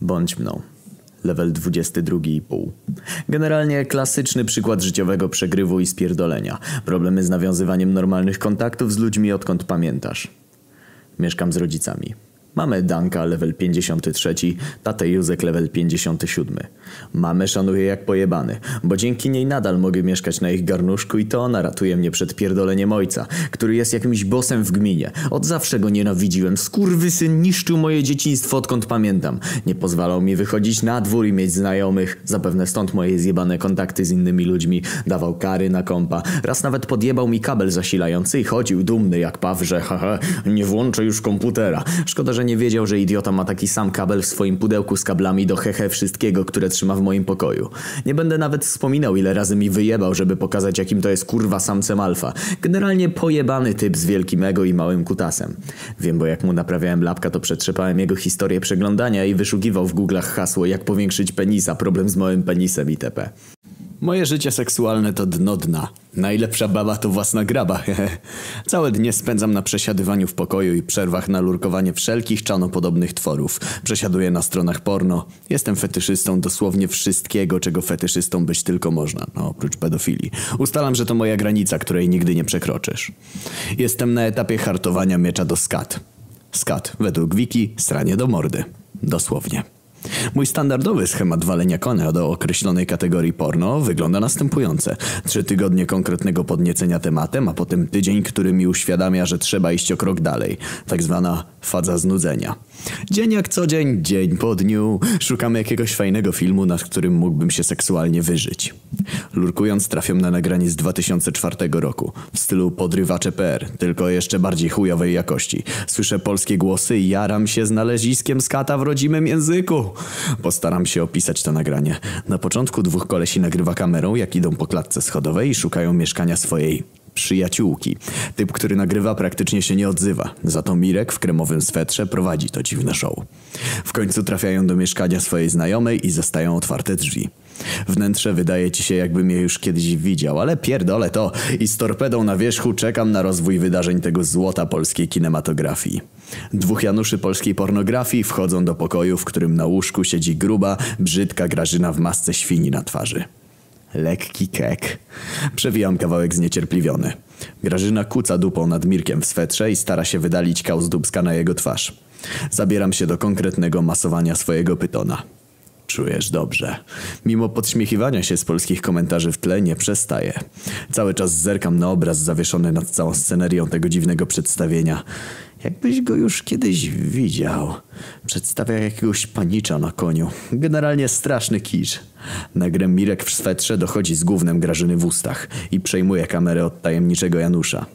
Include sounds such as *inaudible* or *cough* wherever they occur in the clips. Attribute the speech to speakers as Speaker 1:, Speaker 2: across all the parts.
Speaker 1: Bądź mną. Level 22,5. Generalnie klasyczny przykład życiowego przegrywu i spierdolenia. Problemy z nawiązywaniem normalnych kontaktów z ludźmi odkąd pamiętasz. Mieszkam z rodzicami. Mamy Danka level 53, tatę Józek level 57. Mamę szanuję jak pojebany, bo dzięki niej nadal mogę mieszkać na ich garnuszku i to ona ratuje mnie przed pierdoleniem ojca, który jest jakimś bosem w gminie. Od zawsze go nienawidziłem. Skurwysyn niszczył moje dzieciństwo odkąd pamiętam. Nie pozwalał mi wychodzić na dwór i mieć znajomych. Zapewne stąd moje zjebane kontakty z innymi ludźmi. Dawał kary na kompa. Raz nawet podjebał mi kabel zasilający i chodził dumny jak paw, że haha, nie włączę już komputera. Szkoda, że wiedział, że idiota ma taki sam kabel w swoim pudełku z kablami do hehe wszystkiego, które trzyma w moim pokoju. Nie będę nawet wspominał, ile razy mi wyjebał, żeby pokazać, jakim to jest kurwa samcem alfa. Generalnie pojebany typ z wielkim ego i małym kutasem. Wiem, bo jak mu naprawiałem lapka, to przetrzepałem jego historię przeglądania i wyszukiwał w Google'ach hasło, jak powiększyć penisa, problem z małym penisem itp. Moje życie seksualne to dno dna. Najlepsza baba to własna graba. *laughs* Całe dnie spędzam na przesiadywaniu w pokoju i przerwach na lurkowanie wszelkich czanopodobnych tworów. Przesiaduję na stronach porno. Jestem fetyszystą dosłownie wszystkiego, czego fetyszystą być tylko można. No, oprócz pedofilii. Ustalam, że to moja granica, której nigdy nie przekroczysz. Jestem na etapie hartowania miecza do skat. Skat, według wiki, stranie do mordy. Dosłownie. Mój standardowy schemat walenia konia do określonej kategorii porno wygląda następujące. Trzy tygodnie konkretnego podniecenia tematem, a potem tydzień, który mi uświadamia, że trzeba iść o krok dalej. Tak zwana faza znudzenia. Dzień jak co dzień, dzień po dniu. Szukamy jakiegoś fajnego filmu, nad którym mógłbym się seksualnie wyżyć. Lurkując trafiam na nagranie z 2004 roku. W stylu podrywacze.pr, tylko jeszcze bardziej chujowej jakości. Słyszę polskie głosy i jaram się znaleziskiem skata w rodzimym języku. Postaram się opisać to nagranie. Na początku dwóch kolesi nagrywa kamerą, jak idą po klatce schodowej i szukają mieszkania swojej przyjaciółki. Typ, który nagrywa, praktycznie się nie odzywa. Za to Mirek w kremowym swetrze prowadzi to dziwne show. W końcu trafiają do mieszkania swojej znajomej i zostają otwarte drzwi. Wnętrze wydaje ci się, jakbym je już kiedyś widział, ale pierdolę to i z torpedą na wierzchu czekam na rozwój wydarzeń tego złota polskiej kinematografii. Dwóch Januszy polskiej pornografii wchodzą do pokoju, w którym na łóżku siedzi gruba, brzydka Grażyna w masce świni na twarzy. Lekki kek. Przewijam kawałek zniecierpliwiony. Grażyna kuca dupą nad Mirkiem w swetrze i stara się wydalić kał z dubska na jego twarz. Zabieram się do konkretnego masowania swojego pytona. Czujesz dobrze. Mimo podśmiechiwania się z polskich komentarzy w tle nie przestaję. Cały czas zerkam na obraz zawieszony nad całą scenerią tego dziwnego przedstawienia. Jakbyś go już kiedyś widział. Przedstawia jakiegoś panicza na koniu. Generalnie straszny kicz. Nagle Mirek w swetrze dochodzi z głównym Grażyny w ustach i przejmuje kamerę od tajemniczego Janusza.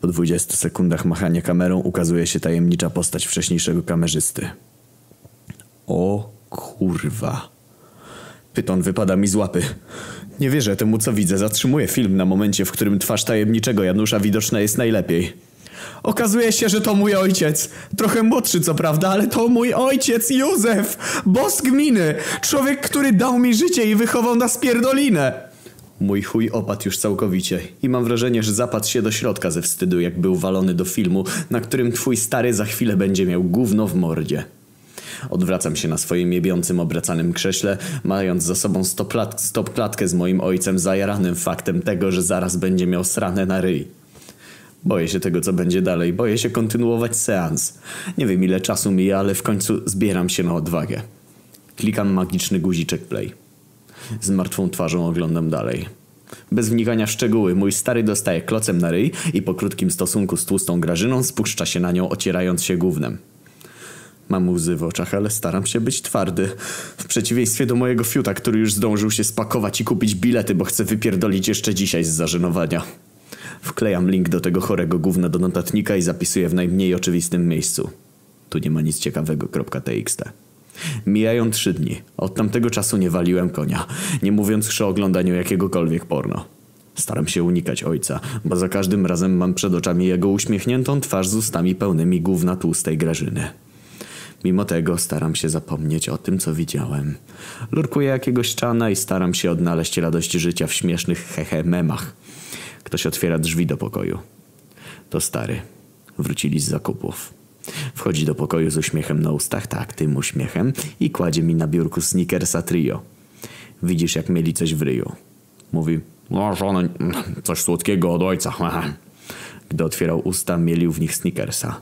Speaker 1: Po 20 sekundach machania kamerą ukazuje się tajemnicza postać wcześniejszego kamerzysty. O kurwa. Pyton wypada mi z łapy. Nie wierzę temu, co widzę. Zatrzymuję film na momencie, w którym twarz tajemniczego Janusza widoczna jest najlepiej. Okazuje się, że to mój ojciec. Trochę młodszy, co prawda, ale to mój ojciec Józef, boss gminy. Człowiek, który dał mi życie i wychował na spierdolinę. Mój chuj opadł już całkowicie i mam wrażenie, że zapadł się do środka ze wstydu, jak był walony do filmu, na którym twój stary za chwilę będzie miał gówno w mordzie. Odwracam się na swoim jebiącym obracanym krześle, mając za sobą stopklatkę stop z moim ojcem zajaranym faktem tego, że zaraz będzie miał srane na ryj. Boję się tego, co będzie dalej. Boję się kontynuować seans. Nie wiem, ile czasu mija, ale w końcu zbieram się na odwagę. Klikam magiczny guziczek play. Z martwą twarzą oglądam dalej. Bez wnikania w szczegóły, mój stary dostaje klocem na ryj i po krótkim stosunku z tłustą Grażyną spuszcza się na nią, ocierając się gównem. Mam łzy w oczach, ale staram się być twardy. W przeciwieństwie do mojego fiuta, który już zdążył się spakować i kupić bilety, bo chce wypierdolić jeszcze dzisiaj z zażenowania. Wklejam link do tego chorego gówna do notatnika i zapisuję w najmniej oczywistym miejscu. Tu nie ma nic ciekawego.txt. Mijają trzy dni. Od tamtego czasu nie waliłem konia, nie mówiąc już o oglądaniu jakiegokolwiek porno. Staram się unikać ojca, bo za każdym razem mam przed oczami jego uśmiechniętą twarz z ustami pełnymi gówna tłustej grażyny. Mimo tego staram się zapomnieć o tym, co widziałem. Lurkuję jakiegoś czana i staram się odnaleźć radość życia w śmiesznych hehe memach. Ktoś otwiera drzwi do pokoju. To stary. Wrócili z zakupów. Wchodzi do pokoju z uśmiechem na ustach, tak, tym uśmiechem, i kładzie mi na biurku Snickersa trio. Widzisz, jak mieli coś w ryju. Mówi, no żona, coś słodkiego od ojca. *laughs* Gdy otwierał usta, mielił w nich Snickersa.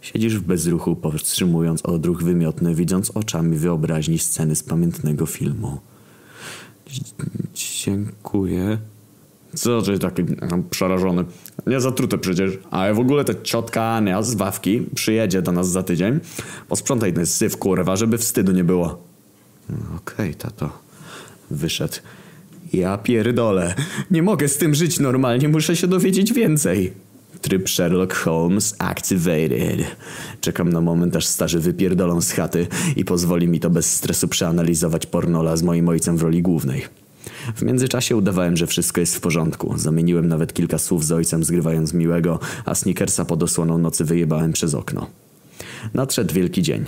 Speaker 1: Siedzisz w bezruchu, powstrzymując odruch wymiotny, widząc oczami wyobraźni sceny z pamiętnego filmu. Dziękuję. Co ty taki no, przerażony? Nie zatrute przecież. A w ogóle ta ciotka Ania z Wawki przyjedzie do nas za tydzień. Posprzątaj ten syf, kurwa, żeby wstydu nie było. No, Okej, tato. Wyszedł. Ja pierdolę. Nie mogę z tym żyć normalnie, muszę się dowiedzieć więcej. Tryb Sherlock Holmes activated. Czekam na moment, aż starzy wypierdolą z chaty i pozwoli mi to bez stresu przeanalizować pornola z moim ojcem w roli głównej. W międzyczasie udawałem, że wszystko jest w porządku. Zamieniłem nawet kilka słów z ojcem, zgrywając miłego, a Snickersa pod osłoną nocy wyjebałem przez okno. Nadszedł wielki dzień.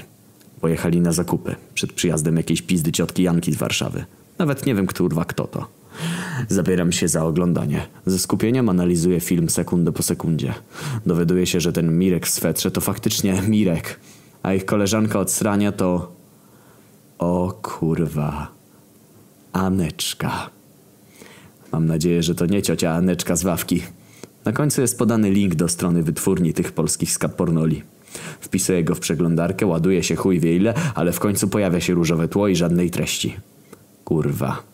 Speaker 1: Pojechali na zakupy. Przed przyjazdem jakiejś pizdy ciotki Janki z Warszawy. Nawet nie wiem, kurwa, kto to. Zabieram się za oglądanie. Ze skupieniem analizuję film sekundę po sekundzie. Dowiaduję się, że ten Mirek w swetrze to faktycznie Mirek, a ich koleżanka od srania to... O kurwa... Aneczka. Mam nadzieję, że to nie ciocia Aneczka z Wawki. Na końcu jest podany link do strony wytwórni tych polskich skat pornoli. Wpisuję go w przeglądarkę, ładuje się chuj wie ile, ale w końcu pojawia się różowe tło i żadnej treści. Kurwa.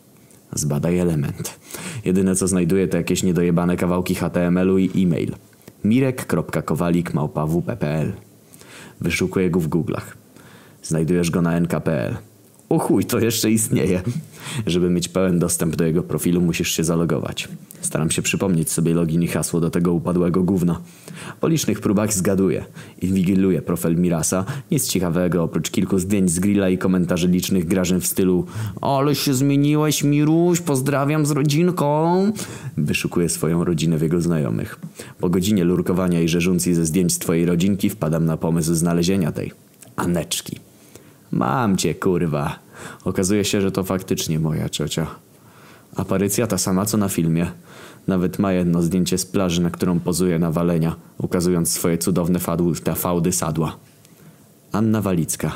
Speaker 1: Zbadaj element. Jedyne co znajduję to jakieś niedojebane kawałki HTML-u i e-mail. mirek.kowalik.wp.pl Wyszukuję go w Google'ach. Znajdujesz go na nk.pl. O chuj, to jeszcze istnieje. Żeby mieć pełen dostęp do jego profilu, musisz się zalogować. Staram się przypomnieć sobie login i hasło do tego upadłego gówna. Po licznych próbach zgaduję. Inwigiluję profil Mirasa. Nic ciekawego, oprócz kilku zdjęć z grilla i komentarzy licznych grażyn w stylu Ale się zmieniłeś, Miruś, pozdrawiam z rodzinką. Wyszukuję swoją rodzinę w jego znajomych. Po godzinie lurkowania i rzeżuncji ze zdjęć z twojej rodzinki wpadam na pomysł znalezienia tej Aneczki. Mam cię, kurwa. Okazuje się, że to faktycznie moja ciocia. Aparycja ta sama co na filmie. Nawet ma jedno zdjęcie z plaży, na którą pozuje na walenia, ukazując swoje cudowne fadły, te fałdy sadła. Anna Walicka.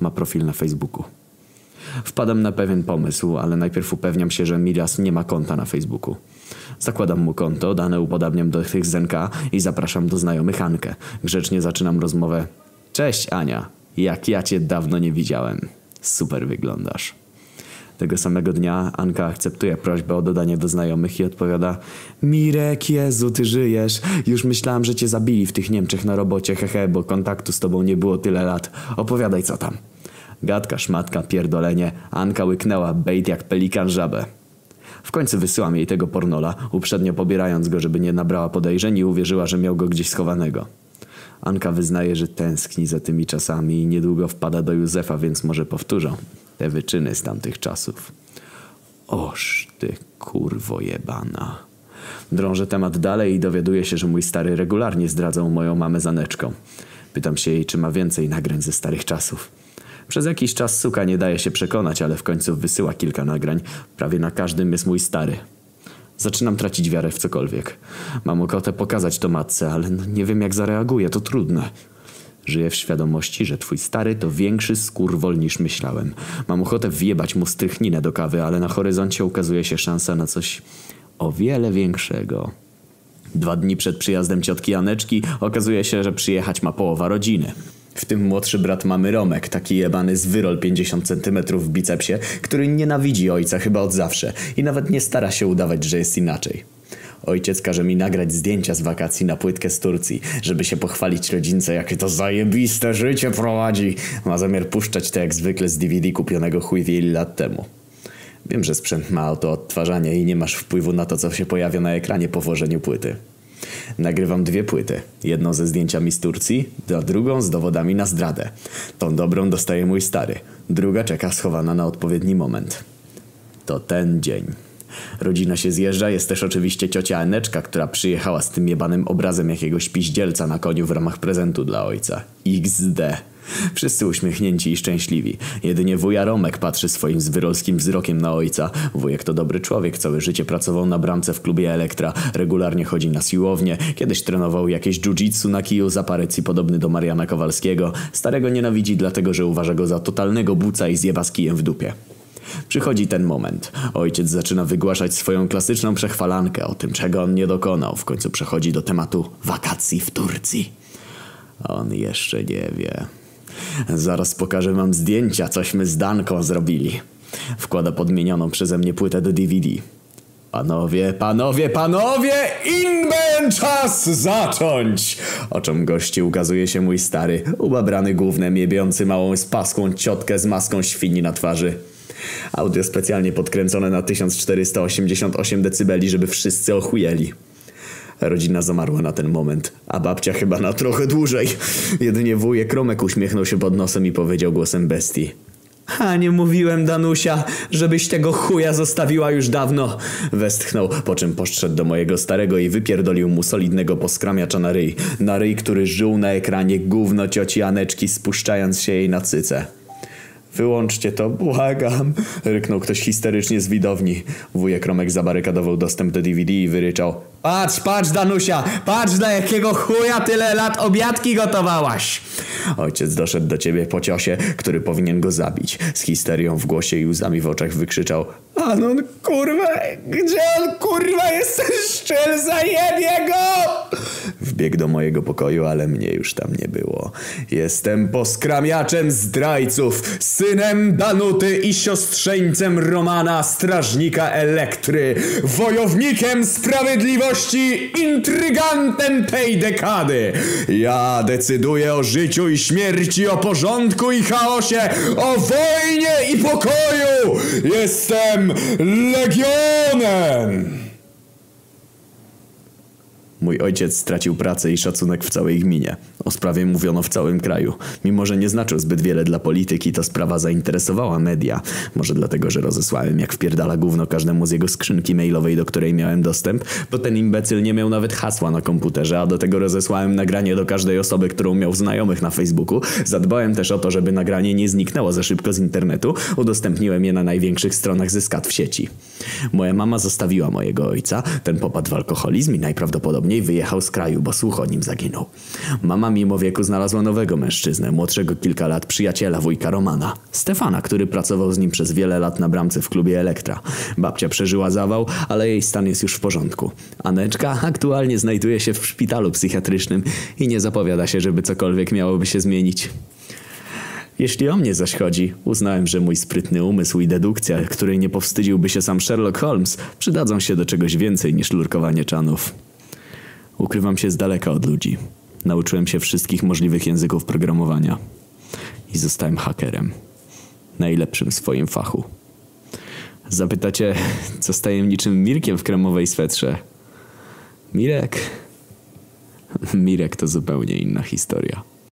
Speaker 1: Ma profil na Facebooku. Wpadam na pewien pomysł, ale najpierw upewniam się, że Miras nie ma konta na Facebooku. Zakładam mu konto, dane upodabniam do tych zenka i zapraszam do znajomych Ankę. Grzecznie zaczynam rozmowę. Cześć Ania, jak ja cię dawno nie widziałem. Super wyglądasz. Tego samego dnia Anka akceptuje prośbę o dodanie do znajomych i odpowiada Mirek, Jezu, ty żyjesz. Już myślałam, że cię zabili w tych Niemczech na robocie, hehe, bo kontaktu z tobą nie było tyle lat. Opowiadaj co tam. Gadka, szmatka, pierdolenie. Anka łyknęła bait jak pelikan żabę. W końcu wysyłam jej tego pornola, uprzednio pobierając go, żeby nie nabrała podejrzeń i uwierzyła, że miał go gdzieś schowanego. Anka wyznaje, że tęskni za tymi czasami i niedługo wpada do Józefa, więc może powtórzą te wyczyny z tamtych czasów. Oż ty kurwo jebana. Drążę temat dalej i dowiaduję się, że mój stary regularnie zdradzał moją mamę z Aneczką. Pytam się jej, czy ma więcej nagrań ze starych czasów. Przez jakiś czas suka nie daje się przekonać, ale w końcu wysyła kilka nagrań. Prawie na każdym jest mój stary. Zaczynam tracić wiarę w cokolwiek. Mam ochotę pokazać to matce, ale no nie wiem jak zareaguje, to trudne. Żyję w świadomości, że twój stary to większy skurwol niż myślałem. Mam ochotę wjebać mu strychninę do kawy, ale na horyzoncie ukazuje się szansa na coś o wiele większego. Dwa dni przed przyjazdem ciotki Janeczki okazuje się, że przyjechać ma połowa rodziny. W tym młodszy brat mamy Romek, taki jebany z wyrol 50 cm w bicepsie, który nienawidzi ojca chyba od zawsze i nawet nie stara się udawać, że jest inaczej. Ojciec każe mi nagrać zdjęcia z wakacji na płytkę z Turcji, żeby się pochwalić rodzince, jakie to zajebiste życie prowadzi. Ma zamiar puszczać to jak zwykle z DVD kupionego chuj wiele lat temu. Wiem, że sprzęt ma auto odtwarzania i nie masz wpływu na to, co się pojawia na ekranie po włożeniu płyty. Nagrywam dwie płyty. Jedną ze zdjęciami z Turcji, a drugą z dowodami na zdradę. Tą dobrą dostaje mój stary. Druga czeka schowana na odpowiedni moment. To ten dzień. Rodzina się zjeżdża, jest też oczywiście ciocia Eneczka, która przyjechała z tym jebanym obrazem jakiegoś piździelca na koniu w ramach prezentu dla ojca. XD. Wszyscy uśmiechnięci i szczęśliwi. Jedynie wuja Romek patrzy swoim zwyrolskim wzrokiem na ojca. Wujek to dobry człowiek, całe życie pracował na bramce w klubie Elektra, regularnie chodzi na siłownię, kiedyś trenował jakieś jiu-jitsu na kiju z aparycji podobny do Mariana Kowalskiego. Starego nienawidzi dlatego, że uważa go za totalnego buca i zjeba z kijem w dupie. Przychodzi ten moment. Ojciec zaczyna wygłaszać swoją klasyczną przechwalankę o tym, czego on nie dokonał. W końcu przechodzi do tematu wakacji w Turcji. On jeszcze nie wie. Zaraz pokażę wam zdjęcia, cośmy z Danką zrobili. Wkłada podmienioną przeze mnie płytę do DVD. Panowie, panowie, panowie, inben czas zacząć! Oczom gości ukazuje się mój stary, ubabrany głównym, jebiący małą spaską ciotkę z maską świni na twarzy. Audio specjalnie podkręcone na 1488 dB, żeby wszyscy ochujeli. Rodzina zamarła na ten moment, a babcia chyba na trochę dłużej. Jedynie wujek Romek uśmiechnął się pod nosem i powiedział głosem bestii. A nie mówiłem, Danusia, żebyś tego chuja zostawiła już dawno. Westchnął, po czym poszedł do mojego starego i wypierdolił mu solidnego poskramiacza na ryj. Na ryj, który żył na ekranie gówno cioci Aneczki, spuszczając się jej na cyce. Wyłączcie to, błagam, ryknął ktoś histerycznie z widowni. Wujek Romek zabarykadował dostęp do DVD i wyryczał. Patrz, patrz Danusia, patrz dla jakiego chuja tyle lat obiadki gotowałaś. Ojciec doszedł do ciebie po ciosie, który powinien go zabić. Z histerią w głosie i łzami w oczach wykrzyczał. Anon, kurwa, gdzie on kurwa jest ten szczel, zajebie go! Wbiegł do mojego pokoju, ale mnie już tam nie było. Jestem poskramiaczem zdrajców, synem Danuty i siostrzeńcem Romana, strażnika Elektry, wojownikiem sprawiedliwości, intrygantem tej dekady. Ja decyduję o życiu i śmierci, o porządku i chaosie, o wojnie i pokoju. Jestem Legionem! Mój ojciec stracił pracę i szacunek w całej gminie. O sprawie mówiono w całym kraju. Mimo, że nie znaczył zbyt wiele dla polityki, to sprawa zainteresowała media. Może dlatego, że rozesłałem jak wpierdala gówno każdemu z jego skrzynki mailowej, do której miałem dostęp, bo ten imbecyl nie miał nawet hasła na komputerze, a do tego rozesłałem nagranie do każdej osoby, którą miał znajomych na Facebooku. Zadbałem też o to, żeby nagranie nie zniknęło za szybko z internetu. Udostępniłem je na największych stronach ze skat w sieci. Moja mama zostawiła mojego ojca, ten popadł w alkoholizm i najprawdopodobniej wyjechał z kraju, bo słuch o nim zaginął. Mama mimo wieku znalazła nowego mężczyznę, młodszego kilka lat przyjaciela wujka Romana, Stefana, który pracował z nim przez wiele lat na bramce w klubie Elektra. Babcia przeżyła zawał, ale jej stan jest już w porządku. Aneczka aktualnie znajduje się w szpitalu psychiatrycznym i nie zapowiada się, żeby cokolwiek miałoby się zmienić. Jeśli o mnie zaś chodzi, uznałem, że mój sprytny umysł i dedukcja, której nie powstydziłby się sam Sherlock Holmes, przydadzą się do czegoś więcej niż lurkowanie czanów. Ukrywam się z daleka od ludzi. Nauczyłem się wszystkich możliwych języków programowania. I zostałem hakerem. Najlepszym w swoim fachu. Zapytacie, co z tajemniczym Mirkiem w kremowej swetrze? Mirek? Mirek to zupełnie inna historia.